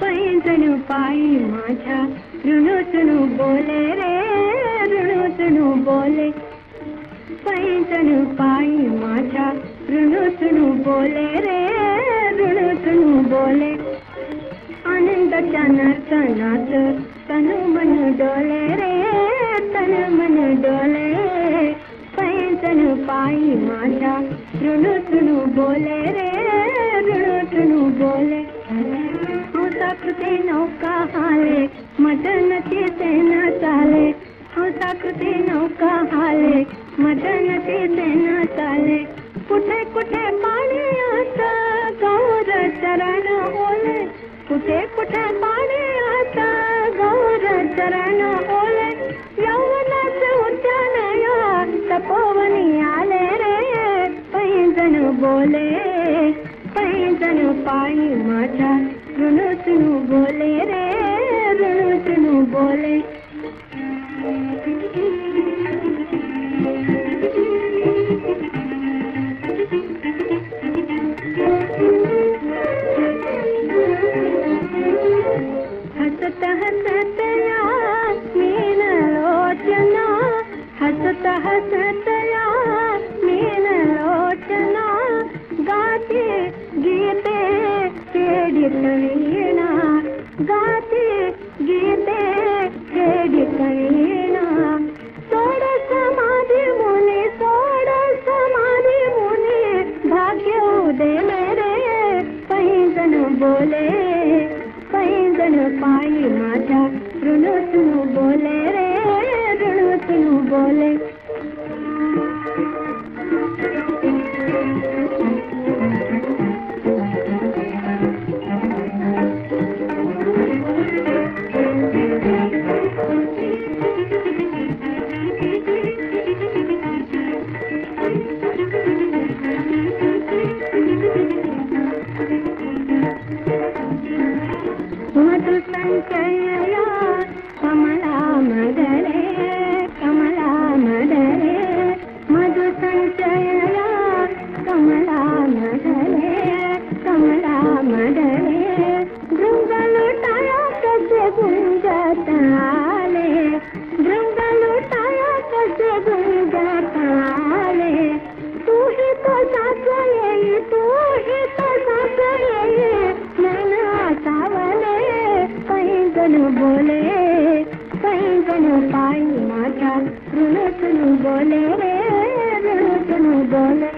पैजणू पाई माझ्या ऋणू सुनू बोले रे ऋणू सुनू बोले. पैजणू पाई माझ्या ऋणू सुनू बोले रे ऋणू तनु बोले. आनंदाच्या नर्तनाच तनु मन डोले रे, तनु मन डोले. पैजणू पाई माझ्या ऋणू तनु बोले रे हंसाकृती नौका हाले मदनची सेना चाले। हंसाकृती नौका हाले मदनची सेना चाले। कुठे कुठे पाणी आता, गौर चरण ओले। कुठे कुठे पाणी आता, गौर चरण ओले। यौवनाचे उद्यान तपोवनी आले रे पैंजण बोले। पैंजण पायी माझ्या ऋणू चुणू बोले रे ऋणू चुणू बोले। हसत हसत या लोचना। हसत हसत समाधी सोड समाधी मुनी, भाग्य उदय मेरे पैंजण बोले पैंजण पायी माझ्या ऋणू सुनू बोले रे, ऋणू सुनू सुन बोले कहीं बन पाई माता रुन सुन बोले रुन सुन बोले।